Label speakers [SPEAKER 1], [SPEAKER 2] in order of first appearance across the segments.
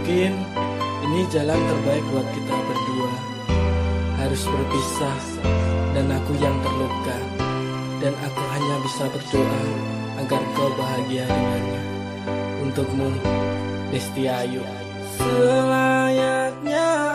[SPEAKER 1] Mungkin ini jalan terbaik buat kita berdua. Harus berpisah dan aku yang terluka. Dan aku hanya bisa berdoa agar kau bahagia dengannya. Untukmu, Desti Ayu. Selayaknya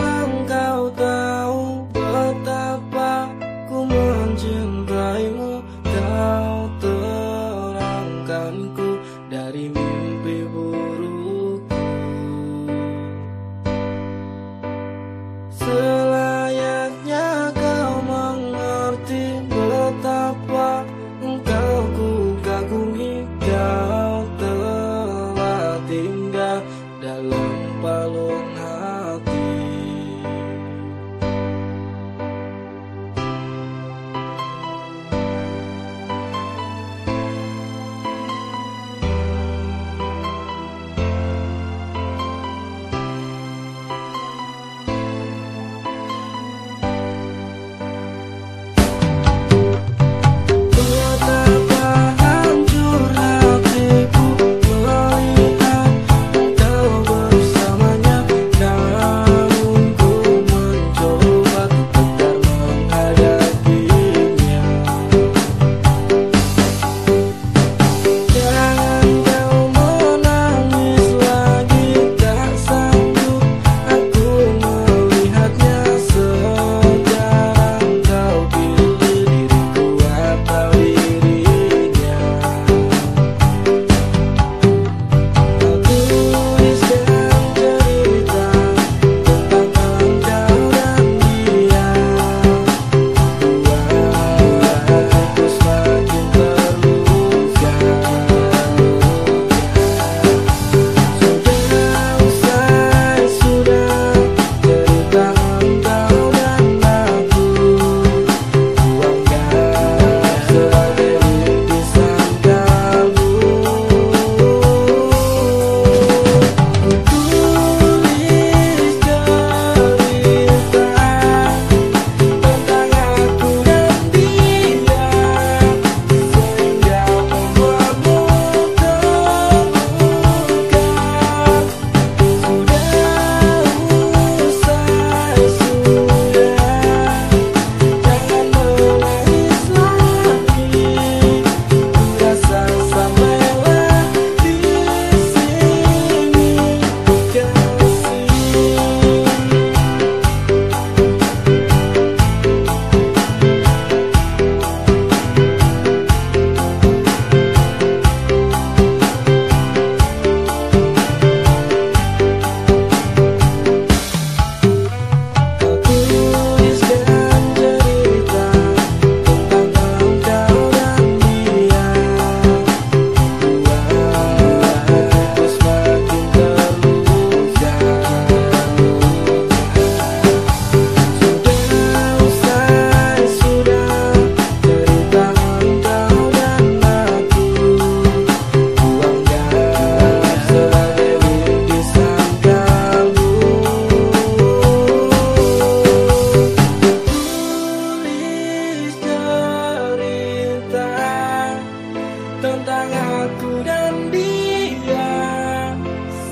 [SPEAKER 1] aku dan dia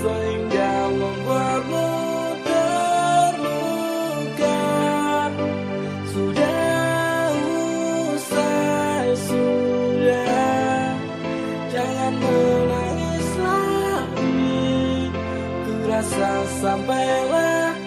[SPEAKER 1] Sehingga membuatmu terluka. Sudah usai, sudah. Jangan menangis lagi Ku rasa sampailah